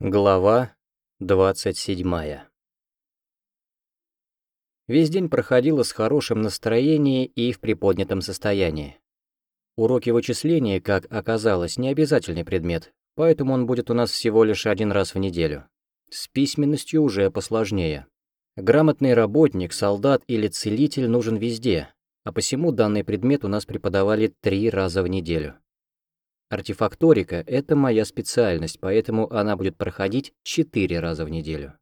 Глава 27 Весь день проходила с хорошим настроением и в приподнятом состоянии. Уроки вычисления, как оказалось, не обязательный предмет, поэтому он будет у нас всего лишь один раз в неделю. С письменностью уже посложнее. Грамотный работник, солдат или целитель нужен везде, а посему данный предмет у нас преподавали три раза в неделю. Артефакторика — это моя специальность, поэтому она будет проходить четыре раза в неделю.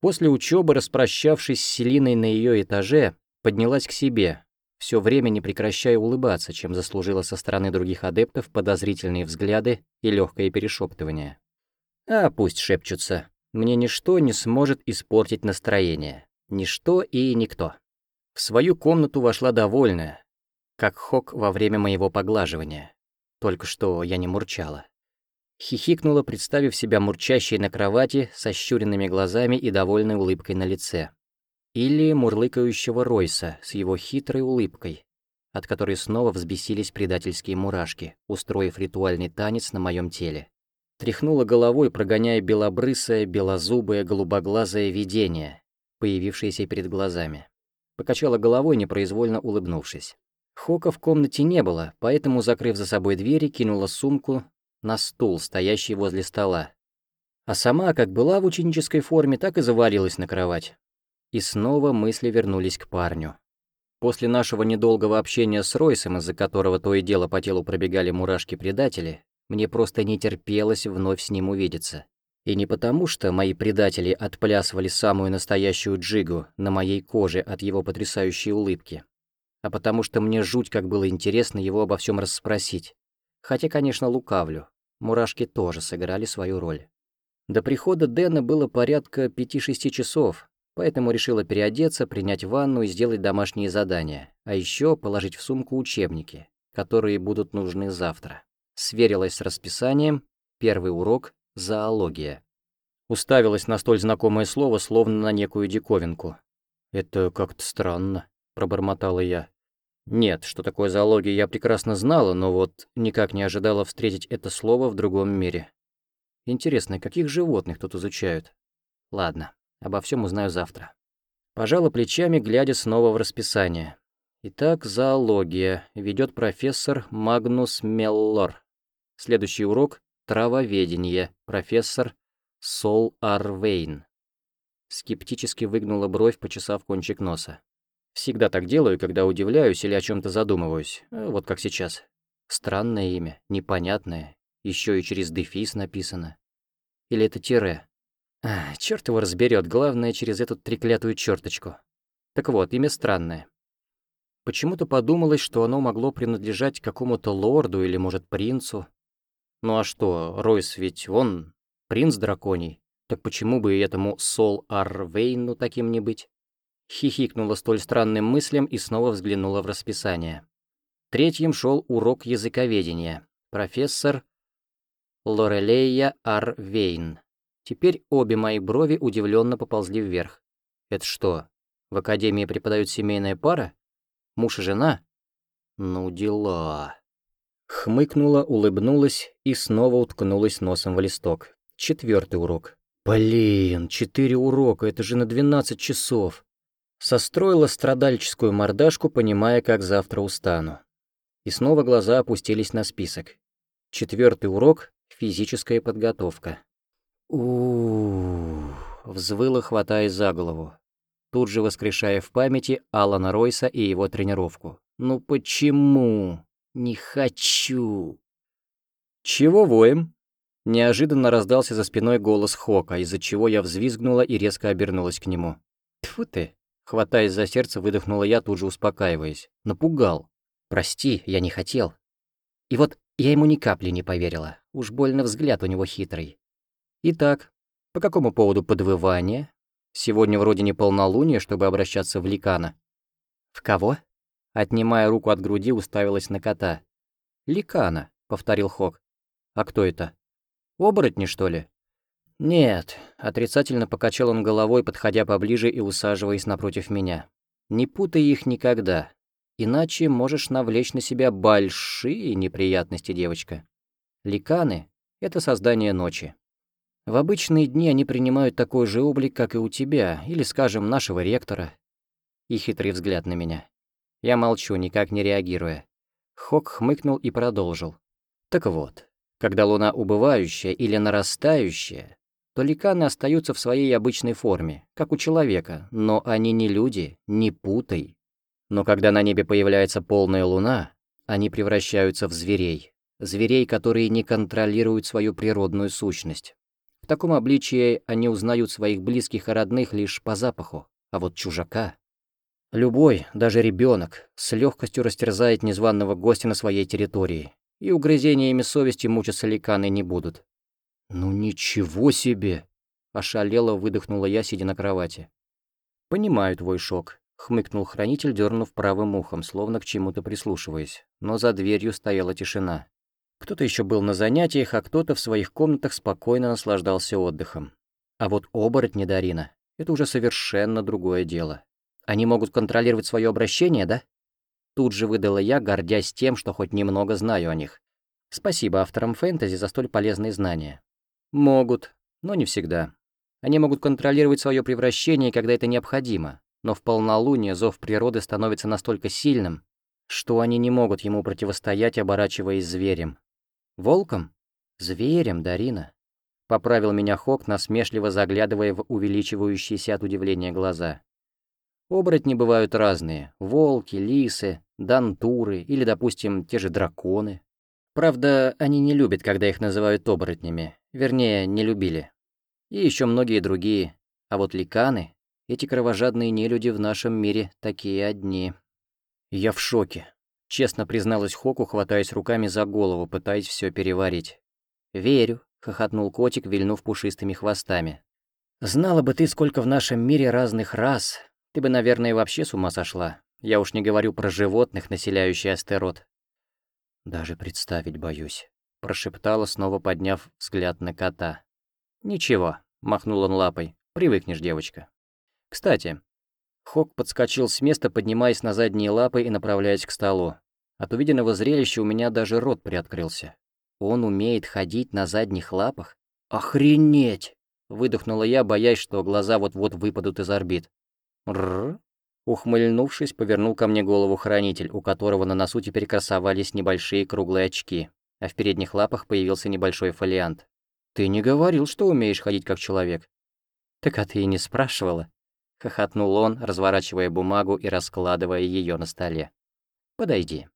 После учебы, распрощавшись с Селиной на ее этаже, поднялась к себе, все время не прекращая улыбаться, чем заслужила со стороны других адептов подозрительные взгляды и легкое перешептывание. А пусть шепчутся. Мне ничто не сможет испортить настроение. Ничто и никто. В свою комнату вошла довольная, как Хок во время моего поглаживания. Только что я не мурчала. Хихикнула, представив себя мурчащей на кровати со щуренными глазами и довольной улыбкой на лице. Или мурлыкающего Ройса с его хитрой улыбкой, от которой снова взбесились предательские мурашки, устроив ритуальный танец на моем теле. Тряхнула головой, прогоняя белобрысое, белозубое, голубоглазое видение, появившееся перед глазами. Покачала головой, непроизвольно улыбнувшись. Хока в комнате не было, поэтому, закрыв за собой двери, кинула сумку на стул, стоящий возле стола. А сама, как была в ученической форме, так и завалилась на кровать. И снова мысли вернулись к парню. После нашего недолгого общения с Ройсом, из-за которого то и дело по телу пробегали мурашки-предатели, мне просто не терпелось вновь с ним увидеться. И не потому, что мои предатели отплясывали самую настоящую джигу на моей коже от его потрясающей улыбки, а потому что мне жуть как было интересно его обо всем расспросить. Хотя, конечно, лукавлю. Мурашки тоже сыграли свою роль. До прихода Дэна было порядка 5-6 часов, поэтому решила переодеться, принять ванну и сделать домашние задания, а еще положить в сумку учебники, которые будут нужны завтра. Сверилась с расписанием, первый урок — зоология. Уставилась на столь знакомое слово, словно на некую диковинку. «Это как-то странно», — пробормотала я. Нет, что такое зоология, я прекрасно знала, но вот никак не ожидала встретить это слово в другом мире. Интересно, каких животных тут изучают? Ладно, обо всем узнаю завтра. Пожала плечами, глядя снова в расписание. Итак, зоология. Ведет профессор Магнус Меллор. Следующий урок — травоведение. Профессор Сол Арвейн. Скептически выгнула бровь, почесав кончик носа. Всегда так делаю, когда удивляюсь или о чем то задумываюсь, э, вот как сейчас. Странное имя, непонятное, еще и через дефис написано. Или это тире. А, черт его разберет, главное через эту треклятую черточку. Так вот, имя странное. Почему-то подумалось, что оно могло принадлежать какому-то лорду или, может, принцу. Ну а что, Ройс ведь он принц драконий, так почему бы и этому Сол Арвейну таким не быть? Хихикнула столь странным мыслям и снова взглянула в расписание. Третьим шел урок языковедения. Профессор Лорелея Арвейн. Теперь обе мои брови удивленно поползли вверх. Это что, в академии преподают семейная пара? Муж и жена? Ну дела. Хмыкнула, улыбнулась и снова уткнулась носом в листок. Четвертый урок. Блин, четыре урока, это же на двенадцать часов. Состроила страдальческую мордашку, понимая, как завтра устану. И снова глаза опустились на список. Четвертый урок — физическая подготовка. у взвыла, хватаясь за голову. Тут же воскрешая в памяти Алана Ройса и его тренировку. «Ну почему? Не хочу!» «Чего воем?» Неожиданно раздался за спиной голос Хока, из-за чего я взвизгнула и резко обернулась к нему. Тьфу ты, Хватаясь за сердце, выдохнула я, тут же успокаиваясь. Напугал. Прости, я не хотел. И вот я ему ни капли не поверила. Уж больно взгляд у него хитрый. Итак, по какому поводу подвывания? Сегодня вроде не полнолуние, чтобы обращаться в ликана. В кого? Отнимая руку от груди, уставилась на кота. «Ликана», — повторил Хок. «А кто это? Оборотни, что ли?» «Нет», — отрицательно покачал он головой, подходя поближе и усаживаясь напротив меня. «Не путай их никогда, иначе можешь навлечь на себя большие неприятности, девочка. Ликаны — это создание ночи. В обычные дни они принимают такой же облик, как и у тебя, или, скажем, нашего ректора. И хитрый взгляд на меня. Я молчу, никак не реагируя. Хок хмыкнул и продолжил. Так вот, когда луна убывающая или нарастающая, то ликаны остаются в своей обычной форме, как у человека, но они не люди, не путай. Но когда на небе появляется полная луна, они превращаются в зверей. Зверей, которые не контролируют свою природную сущность. В таком обличии они узнают своих близких и родных лишь по запаху, а вот чужака... Любой, даже ребенок, с легкостью растерзает незваного гостя на своей территории, и угрызениями совести мучиться ликаны не будут. «Ну ничего себе!» — ошалело выдохнула я, сидя на кровати. «Понимаю твой шок», — хмыкнул хранитель, дернув правым ухом, словно к чему-то прислушиваясь, но за дверью стояла тишина. Кто-то еще был на занятиях, а кто-то в своих комнатах спокойно наслаждался отдыхом. А вот оборотни Дарина — это уже совершенно другое дело. Они могут контролировать свое обращение, да? Тут же выдала я, гордясь тем, что хоть немного знаю о них. Спасибо авторам фэнтези за столь полезные знания. Могут, но не всегда. Они могут контролировать свое превращение, когда это необходимо, но в полнолуние зов природы становится настолько сильным, что они не могут ему противостоять, оборачиваясь зверем. Волком? Зверем, Дарина. Поправил меня Хок, насмешливо заглядывая в увеличивающиеся от удивления глаза. Оборотни бывают разные. Волки, лисы, дантуры или, допустим, те же драконы. Правда, они не любят, когда их называют оборотнями. Вернее, не любили. И еще многие другие. А вот ликаны, эти кровожадные нелюди в нашем мире такие одни. Я в шоке. Честно призналась Хоку, хватаясь руками за голову, пытаясь все переварить. «Верю», — хохотнул котик, вильнув пушистыми хвостами. «Знала бы ты, сколько в нашем мире разных рас, ты бы, наверное, вообще с ума сошла. Я уж не говорю про животных, населяющие астерот». «Даже представить боюсь», — прошептала, снова подняв взгляд на кота. «Ничего», — махнул он лапой, — «привыкнешь, девочка». «Кстати, Хок подскочил с места, поднимаясь на задние лапы и направляясь к столу. От увиденного зрелища у меня даже рот приоткрылся. Он умеет ходить на задних лапах? Охренеть! Выдохнула я, боясь, что глаза вот-вот выпадут из орбит. Рр. Ухмыльнувшись, повернул ко мне голову хранитель, у которого на носу теперь красовались небольшие круглые очки, а в передних лапах появился небольшой фолиант. «Ты не говорил, что умеешь ходить как человек». «Так а ты и не спрашивала», — хохотнул он, разворачивая бумагу и раскладывая ее на столе. «Подойди».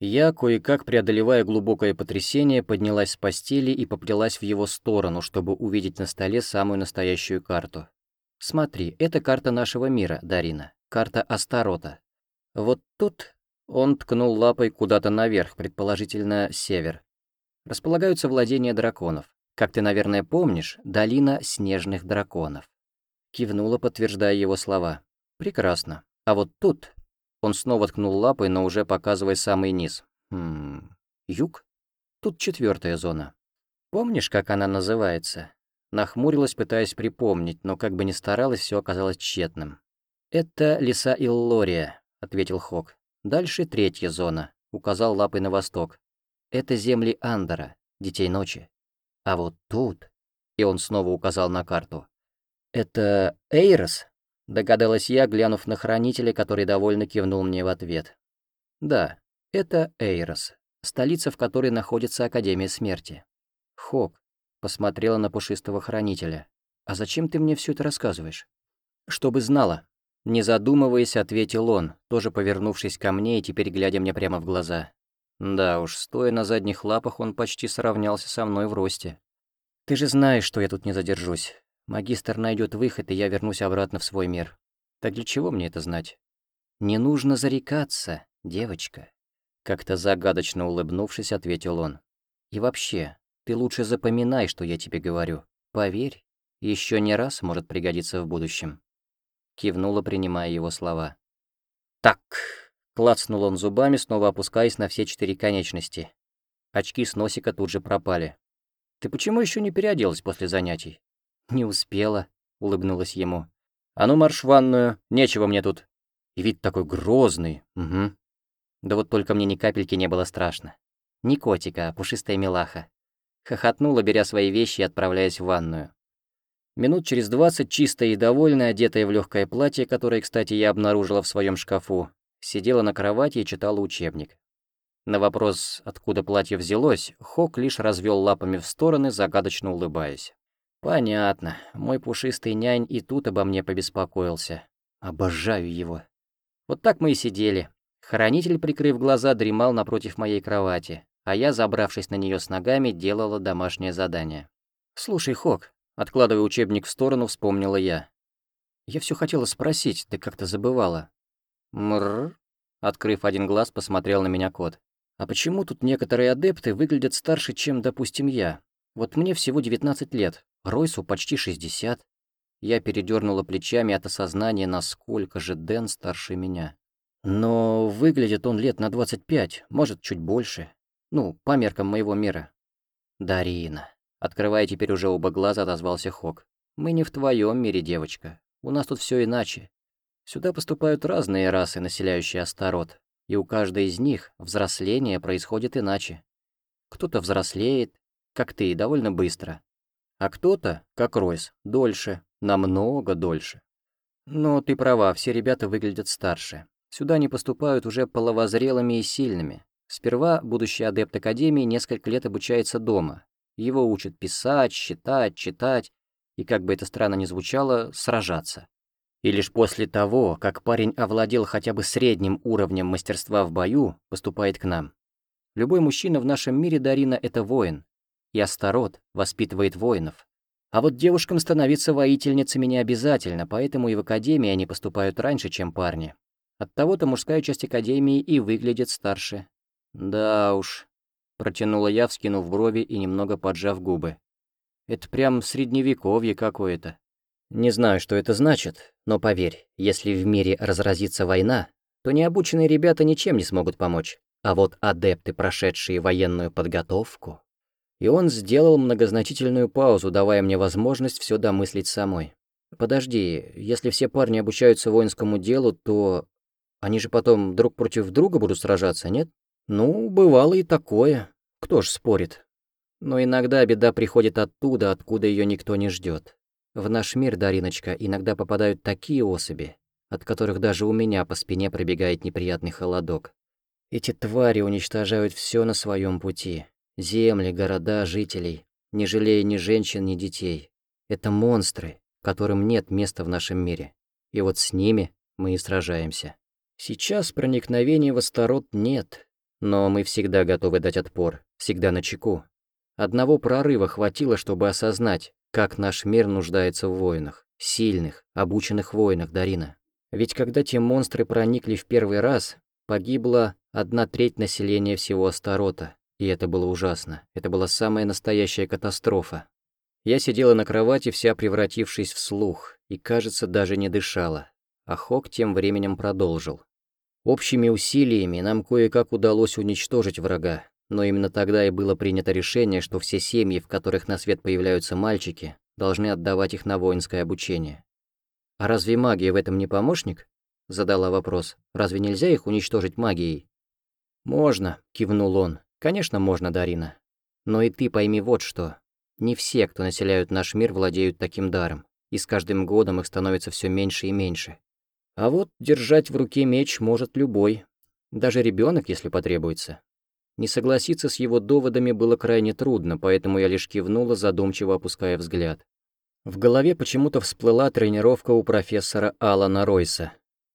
Я, кое-как преодолевая глубокое потрясение, поднялась с постели и поплелась в его сторону, чтобы увидеть на столе самую настоящую карту. «Смотри, это карта нашего мира, Дарина, карта Астарота. Вот тут...» Он ткнул лапой куда-то наверх, предположительно, север. Располагаются владения драконов. Как ты, наверное, помнишь, долина снежных драконов. Кивнула, подтверждая его слова. «Прекрасно. А вот тут он снова ткнул лапой, но уже показывая самый низ. Хм, юг? Тут четвертая зона. Помнишь, как она называется? Нахмурилась, пытаясь припомнить, но как бы ни старалась, все оказалось тщетным. «Это леса Иллория», — ответил Хок. «Дальше третья зона», — указал лапой на восток. «Это земли Андора, Детей Ночи. А вот тут...» — и он снова указал на карту. «Это Эйрос, Догадалась я, глянув на хранителя, который довольно кивнул мне в ответ. Да, это Эйрос, столица, в которой находится Академия Смерти. Хок посмотрела на пушистого хранителя. «А зачем ты мне все это рассказываешь?» «Чтобы знала». Не задумываясь, ответил он, тоже повернувшись ко мне и теперь глядя мне прямо в глаза. Да уж, стоя на задних лапах, он почти сравнялся со мной в росте. «Ты же знаешь, что я тут не задержусь. Магистр найдет выход, и я вернусь обратно в свой мир. Так для чего мне это знать? Не нужно зарекаться, девочка. Как-то загадочно улыбнувшись, ответил он. И вообще, ты лучше запоминай, что я тебе говорю. Поверь, еще не раз может пригодиться в будущем. Кивнула, принимая его слова. Так, клацнул он зубами, снова опускаясь на все четыре конечности. Очки с носика тут же пропали. Ты почему еще не переоделась после занятий? «Не успела», — улыбнулась ему. «А ну марш в ванную, нечего мне тут». И вид такой грозный, угу. Да вот только мне ни капельки не было страшно. Не котика, а пушистая милаха. Хохотнула, беря свои вещи и отправляясь в ванную. Минут через двадцать, чистая и довольная, одетая в легкое платье, которое, кстати, я обнаружила в своем шкафу, сидела на кровати и читала учебник. На вопрос, откуда платье взялось, Хок лишь развел лапами в стороны, загадочно улыбаясь. «Понятно. Мой пушистый нянь и тут обо мне побеспокоился. Обожаю его». Вот так мы и сидели. Хранитель, прикрыв глаза, дремал напротив моей кровати, а я, забравшись на нее с ногами, делала домашнее задание. «Слушай, Хок, Откладывая учебник в сторону, вспомнила я. Я все хотела спросить, да как-то забывала. Мрр. Открыв один глаз, посмотрел на меня кот. А почему тут некоторые адепты выглядят старше, чем, допустим, я? Вот мне всего 19 лет, Ройсу почти 60. Я передернула плечами от осознания, насколько же Дэн старше меня. Но выглядит он лет на 25, может, чуть больше. Ну, по меркам моего мира. Дарина. Открывая теперь уже оба глаза, отозвался Хок. «Мы не в твоем мире, девочка. У нас тут все иначе. Сюда поступают разные расы, населяющие Астарот, и у каждой из них взросление происходит иначе. Кто-то взрослеет, как ты, довольно быстро. А кто-то, как Ройс, дольше, намного дольше. Но ты права, все ребята выглядят старше. Сюда они поступают уже половозрелыми и сильными. Сперва будущий адепт Академии несколько лет обучается дома, его учат писать, считать, читать и, как бы это странно ни звучало, сражаться. И лишь после того, как парень овладел хотя бы средним уровнем мастерства в бою, поступает к нам. Любой мужчина в нашем мире, Дарина, это воин. И Астарот воспитывает воинов. А вот девушкам становиться воительницами не обязательно, поэтому и в Академии они поступают раньше, чем парни. Оттого-то мужская часть Академии и выглядит старше. Да уж, Протянула я, вскинув брови и немного поджав губы. Это прям средневековье какое-то. Не знаю, что это значит, но поверь, если в мире разразится война, то необученные ребята ничем не смогут помочь. А вот адепты, прошедшие военную подготовку... И он сделал многозначительную паузу, давая мне возможность все домыслить самой. «Подожди, если все парни обучаются воинскому делу, то они же потом друг против друга будут сражаться, нет?» «Ну, бывало и такое», кто ж спорит? Но иногда беда приходит оттуда, откуда ее никто не ждет. В наш мир, Дариночка, иногда попадают такие особи, от которых даже у меня по спине пробегает неприятный холодок. Эти твари уничтожают все на своем пути. Земли, города, жителей, не жалея ни женщин, ни детей. Это монстры, которым нет места в нашем мире. И вот с ними мы и сражаемся. Сейчас проникновения в Астарот нет, но мы всегда готовы дать отпор, всегда на чеку. Одного прорыва хватило, чтобы осознать, как наш мир нуждается в воинах. Сильных, обученных воинах, Дарина. Ведь когда те монстры проникли в первый раз, погибла одна треть населения всего Астарота. И это было ужасно. Это была самая настоящая катастрофа. Я сидела на кровати, вся превратившись в слух, и, кажется, даже не дышала. А Хок тем временем продолжил. Общими усилиями нам кое-как удалось уничтожить врага, но именно тогда и было принято решение, что все семьи, в которых на свет появляются мальчики, должны отдавать их на воинское обучение. «А разве магия в этом не помощник?» — задала вопрос. «Разве нельзя их уничтожить магией?» «Можно», — кивнул он. «Конечно, можно, Дарина. Но и ты пойми вот что. Не все, кто населяют наш мир, владеют таким даром, и с каждым годом их становится все меньше и меньше. А вот держать в руке меч может любой, даже ребенок, если потребуется. Не согласиться с его доводами было крайне трудно, поэтому я лишь кивнула, задумчиво опуская взгляд. В голове почему-то всплыла тренировка у профессора Алана Ройса.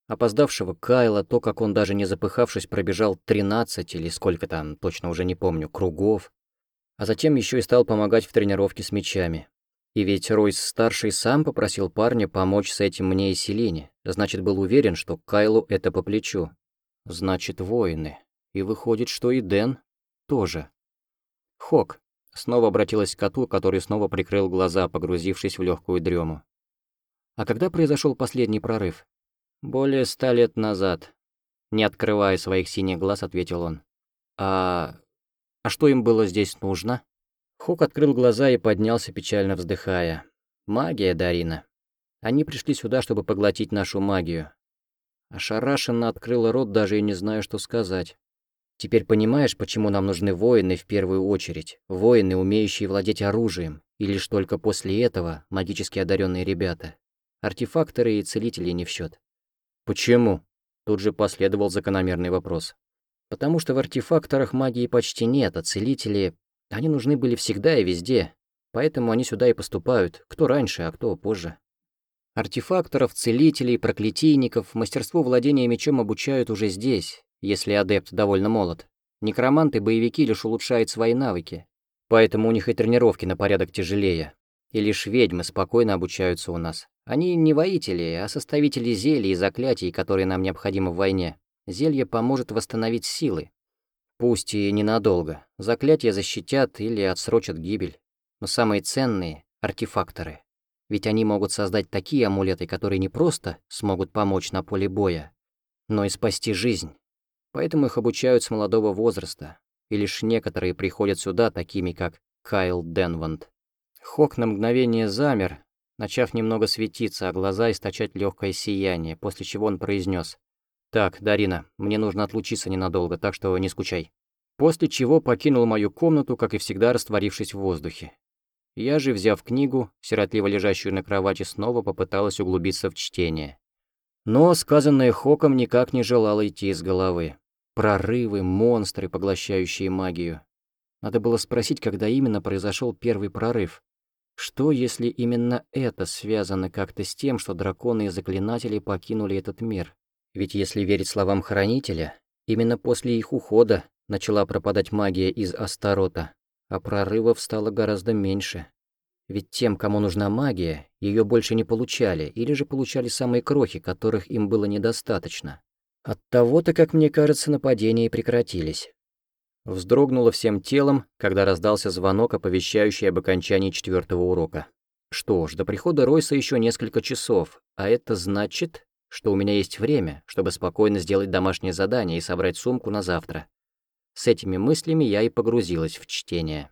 Опоздавшего Кайла, то, как он даже не запыхавшись пробежал 13 или сколько там, точно уже не помню, кругов. А затем еще и стал помогать в тренировке с мечами. И ведь Ройс-старший сам попросил парня помочь с этим мне и Селине, значит, был уверен, что Кайлу это по плечу. Значит, воины. И выходит, что и Дэн тоже. Хок. Снова обратилась к коту, который снова прикрыл глаза, погрузившись в легкую дрему. А когда произошел последний прорыв? Более ста лет назад. Не открывая своих синих глаз, ответил он. А... А что им было здесь нужно? Хук открыл глаза и поднялся, печально вздыхая. «Магия, Дарина. Они пришли сюда, чтобы поглотить нашу магию». Ошарашенно открыла рот, даже и не знаю, что сказать. Теперь понимаешь, почему нам нужны воины в первую очередь? Воины, умеющие владеть оружием, и лишь только после этого магически одаренные ребята. Артефакторы и целители не в счет. Почему? Тут же последовал закономерный вопрос. Потому что в артефакторах магии почти нет, а целители... Они нужны были всегда и везде. Поэтому они сюда и поступают, кто раньше, а кто позже. Артефакторов, целителей, проклятийников, мастерству владения мечом обучают уже здесь, если адепт довольно молод. Некроманты, боевики лишь улучшают свои навыки. Поэтому у них и тренировки на порядок тяжелее. И лишь ведьмы спокойно обучаются у нас. Они не воители, а составители зелий и заклятий, которые нам необходимы в войне. Зелье поможет восстановить силы. Пусть и ненадолго. Заклятия защитят или отсрочат гибель. Но самые ценные — артефакторы. Ведь они могут создать такие амулеты, которые не просто смогут помочь на поле боя, но и спасти жизнь. Поэтому их обучают с молодого возраста, и лишь некоторые приходят сюда, такими как Кайл Денванд. Хок на мгновение замер, начав немного светиться, а глаза источать легкое сияние, после чего он произнес: «Так, Дарина, мне нужно отлучиться ненадолго, так что не скучай». После чего покинул мою комнату, как и всегда растворившись в воздухе. Я же, взяв книгу, сиротливо лежащую на кровати, снова попыталась углубиться в чтение. Но сказанное Хоком никак не желало идти из головы. Прорывы, монстры, поглощающие магию. Надо было спросить, когда именно произошел первый прорыв. Что, если именно это связано как-то с тем, что драконы и заклинатели покинули этот мир? Ведь если верить словам Хранителя, именно после их ухода начала пропадать магия из Астарота, а прорывов стало гораздо меньше. Ведь тем, кому нужна магия, ее больше не получали, или же получали самые крохи, которых им было недостаточно. От того-то, как мне кажется, нападения прекратились. Вздрогнула всем телом, когда раздался звонок, оповещающий об окончании четвертого урока. Что ж, до прихода Ройса еще несколько часов, а это значит, что у меня есть время, чтобы спокойно сделать домашнее задание и собрать сумку на завтра. С этими мыслями я и погрузилась в чтение.